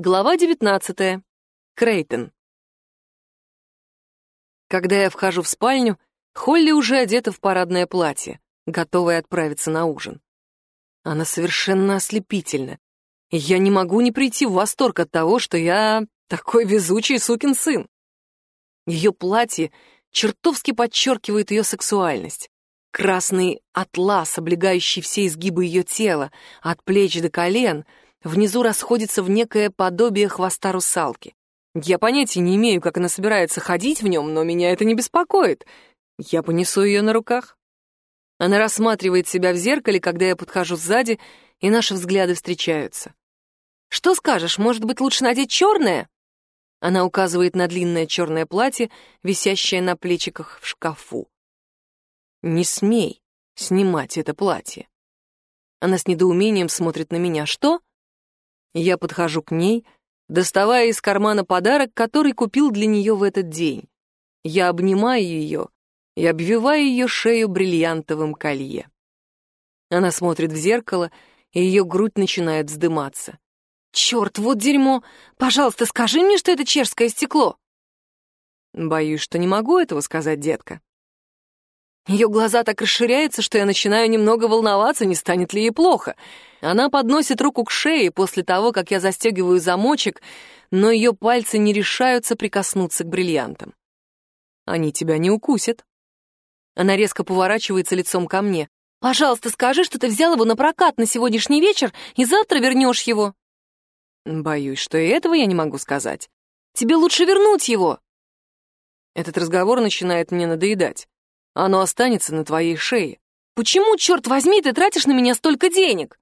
Глава 19. Крейтон. Когда я вхожу в спальню, Холли уже одета в парадное платье, готовая отправиться на ужин. Она совершенно ослепительна. Я не могу не прийти в восторг от того, что я такой везучий сукин сын. Ее платье чертовски подчеркивает ее сексуальность. Красный атлас, облегающий все изгибы ее тела, от плеч до колен — внизу расходится в некое подобие хвоста русалки. Я понятия не имею, как она собирается ходить в нем, но меня это не беспокоит. Я понесу ее на руках. Она рассматривает себя в зеркале, когда я подхожу сзади, и наши взгляды встречаются. «Что скажешь, может быть, лучше надеть черное?» Она указывает на длинное черное платье, висящее на плечиках в шкафу. «Не смей снимать это платье». Она с недоумением смотрит на меня. «Что?» Я подхожу к ней, доставая из кармана подарок, который купил для нее в этот день. Я обнимаю ее и обвиваю ее шею бриллиантовым колье. Она смотрит в зеркало, и ее грудь начинает вздыматься. «Черт, вот дерьмо! Пожалуйста, скажи мне, что это чешское стекло!» «Боюсь, что не могу этого сказать, детка. Ее глаза так расширяются, что я начинаю немного волноваться, не станет ли ей плохо. Она подносит руку к шее после того, как я застегиваю замочек, но ее пальцы не решаются прикоснуться к бриллиантам. Они тебя не укусят. Она резко поворачивается лицом ко мне. «Пожалуйста, скажи, что ты взял его на прокат на сегодняшний вечер и завтра вернешь его». Боюсь, что и этого я не могу сказать. Тебе лучше вернуть его. Этот разговор начинает мне надоедать. Оно останется на твоей шее. Почему, черт возьми, ты тратишь на меня столько денег?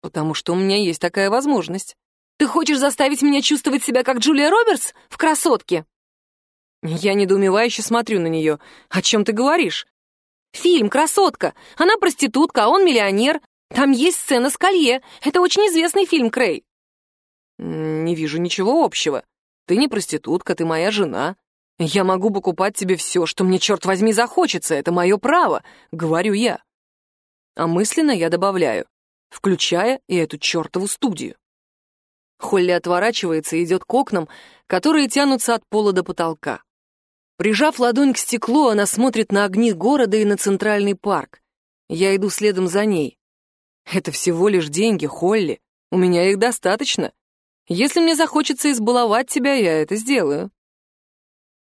Потому что у меня есть такая возможность. Ты хочешь заставить меня чувствовать себя как Джулия Робертс в «Красотке»?» Я недоумевающе смотрю на нее. «О чем ты говоришь?» «Фильм «Красотка». Она проститутка, а он миллионер. Там есть сцена с колье. Это очень известный фильм, Крей». «Не вижу ничего общего. Ты не проститутка, ты моя жена. «Я могу покупать тебе все, что мне, черт возьми, захочется, это мое право», — говорю я. А мысленно я добавляю, включая и эту чертову студию. Холли отворачивается и идет к окнам, которые тянутся от пола до потолка. Прижав ладонь к стеклу, она смотрит на огни города и на центральный парк. Я иду следом за ней. Это всего лишь деньги, Холли. У меня их достаточно. Если мне захочется избаловать тебя, я это сделаю.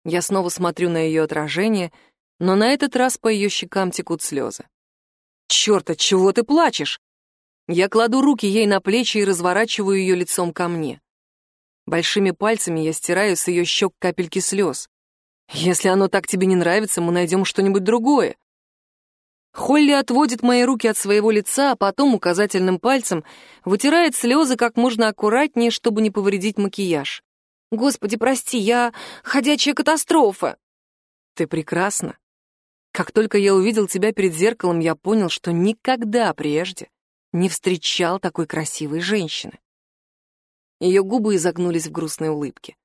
Я снова смотрю на ее отражение, но на этот раз по ее щекам текут слезы. «Черт, от чего ты плачешь?» Я кладу руки ей на плечи и разворачиваю ее лицом ко мне. Большими пальцами я стираю с ее щек капельки слез. «Если оно так тебе не нравится, мы найдем что-нибудь другое». Холли отводит мои руки от своего лица, а потом указательным пальцем вытирает слезы как можно аккуратнее, чтобы не повредить макияж. Господи, прости, я ходячая катастрофа. Ты прекрасна. Как только я увидел тебя перед зеркалом, я понял, что никогда прежде не встречал такой красивой женщины. Ее губы изогнулись в грустной улыбке.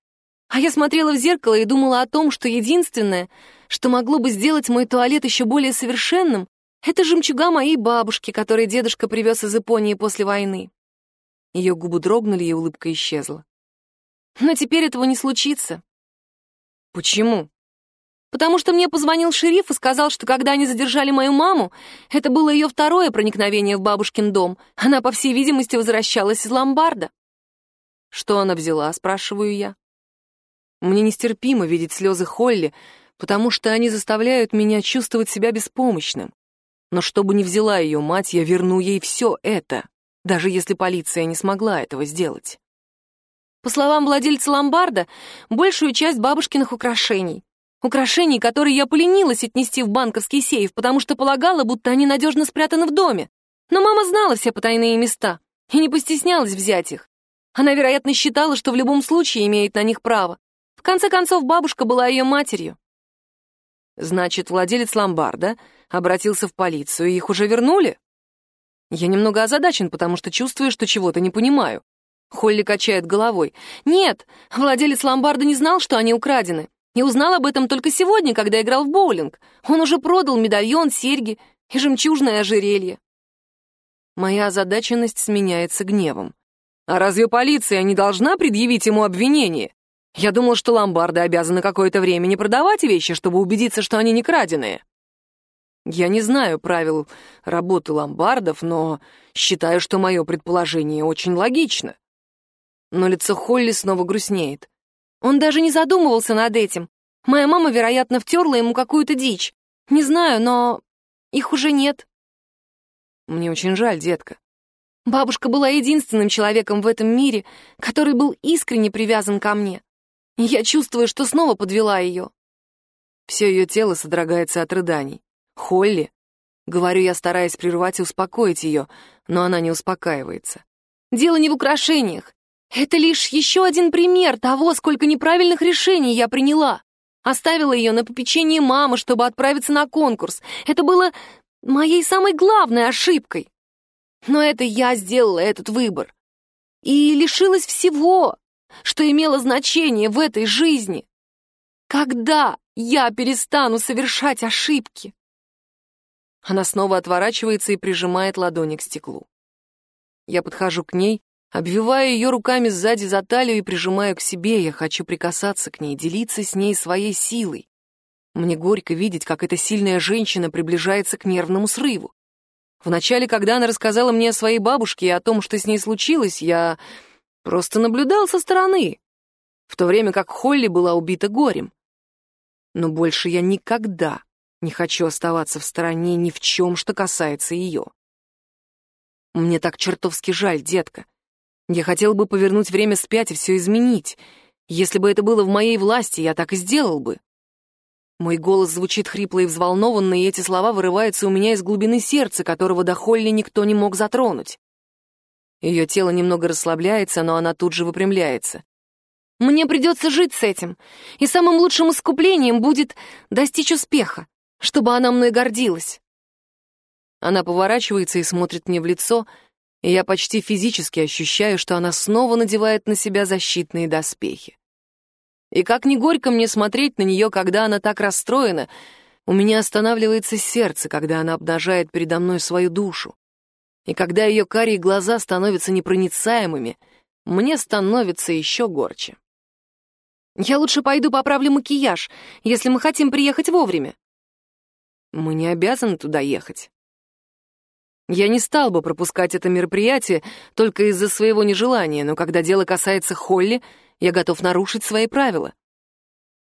А я смотрела в зеркало и думала о том, что единственное, что могло бы сделать мой туалет еще более совершенным, это жемчуга моей бабушки, которой дедушка привез из Японии после войны. Ее губы дрогнули, и улыбка исчезла. Но теперь этого не случится. Почему? Потому что мне позвонил шериф и сказал, что когда они задержали мою маму, это было ее второе проникновение в бабушкин дом. Она, по всей видимости, возвращалась из ломбарда. Что она взяла, спрашиваю я. Мне нестерпимо видеть слезы Холли, потому что они заставляют меня чувствовать себя беспомощным. Но чтобы не взяла ее мать, я верну ей все это, даже если полиция не смогла этого сделать. По словам владельца ломбарда, большую часть бабушкиных украшений. Украшений, которые я поленилась отнести в банковский сейф, потому что полагала, будто они надежно спрятаны в доме. Но мама знала все потайные места и не постеснялась взять их. Она, вероятно, считала, что в любом случае имеет на них право. В конце концов, бабушка была ее матерью. Значит, владелец ломбарда обратился в полицию, и их уже вернули? Я немного озадачен, потому что чувствую, что чего-то не понимаю. Холли качает головой. «Нет, владелец ломбарда не знал, что они украдены. И узнал об этом только сегодня, когда играл в боулинг. Он уже продал медальон, серьги и жемчужное ожерелье». Моя озадаченность сменяется гневом. А разве полиция не должна предъявить ему обвинение? Я думал, что ломбарды обязаны какое-то время не продавать вещи, чтобы убедиться, что они не краденые. Я не знаю правил работы ломбардов, но считаю, что мое предположение очень логично. Но лицо Холли снова грустнеет. Он даже не задумывался над этим. Моя мама, вероятно, втерла ему какую-то дичь. Не знаю, но их уже нет. Мне очень жаль, детка. Бабушка была единственным человеком в этом мире, который был искренне привязан ко мне. я чувствую, что снова подвела ее. Все ее тело содрогается от рыданий. Холли. Говорю я, стараясь прервать и успокоить ее, но она не успокаивается. Дело не в украшениях. Это лишь еще один пример того, сколько неправильных решений я приняла. Оставила ее на попечение мамы, чтобы отправиться на конкурс. Это было моей самой главной ошибкой. Но это я сделала этот выбор. И лишилась всего, что имело значение в этой жизни. Когда я перестану совершать ошибки? Она снова отворачивается и прижимает ладони к стеклу. Я подхожу к ней, обвиваю ее руками сзади за талию и прижимаю к себе. Я хочу прикасаться к ней, делиться с ней своей силой. Мне горько видеть, как эта сильная женщина приближается к нервному срыву. Вначале, когда она рассказала мне о своей бабушке и о том, что с ней случилось, я просто наблюдал со стороны, в то время как Холли была убита горем. Но больше я никогда не хочу оставаться в стороне ни в чем, что касается ее. Мне так чертовски жаль, детка. Я хотел бы повернуть время вспять и все изменить. Если бы это было в моей власти, я так и сделал бы. Мой голос звучит хрипло и взволнованно, и эти слова вырываются у меня из глубины сердца, которого до Холли никто не мог затронуть. Ее тело немного расслабляется, но она тут же выпрямляется. «Мне придется жить с этим, и самым лучшим искуплением будет достичь успеха, чтобы она мной гордилась». Она поворачивается и смотрит мне в лицо, и я почти физически ощущаю, что она снова надевает на себя защитные доспехи. И как ни горько мне смотреть на нее, когда она так расстроена, у меня останавливается сердце, когда она обнажает передо мной свою душу. И когда ее карие глаза становятся непроницаемыми, мне становится еще горче. Я лучше пойду поправлю макияж, если мы хотим приехать вовремя. Мы не обязаны туда ехать. Я не стал бы пропускать это мероприятие только из-за своего нежелания, но когда дело касается Холли, я готов нарушить свои правила.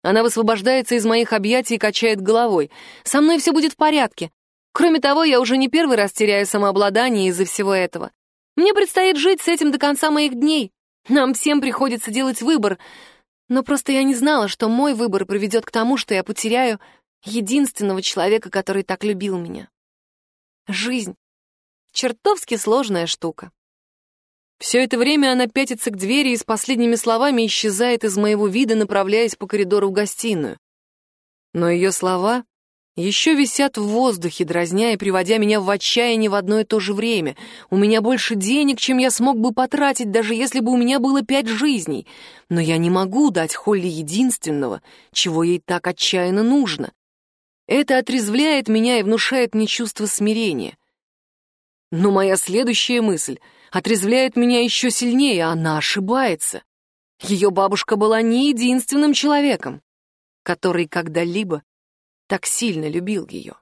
Она высвобождается из моих объятий и качает головой. Со мной все будет в порядке. Кроме того, я уже не первый раз теряю самообладание из-за всего этого. Мне предстоит жить с этим до конца моих дней. Нам всем приходится делать выбор. Но просто я не знала, что мой выбор приведет к тому, что я потеряю единственного человека, который так любил меня. Жизнь — чертовски сложная штука. Все это время она пятится к двери и с последними словами исчезает из моего вида, направляясь по коридору в гостиную. Но ее слова еще висят в воздухе, дразня и приводя меня в отчаяние в одно и то же время. У меня больше денег, чем я смог бы потратить, даже если бы у меня было пять жизней. Но я не могу дать Холли единственного, чего ей так отчаянно нужно. Это отрезвляет меня и внушает мне чувство смирения. Но моя следующая мысль — отрезвляет меня еще сильнее, она ошибается. Ее бабушка была не единственным человеком, который когда-либо так сильно любил ее.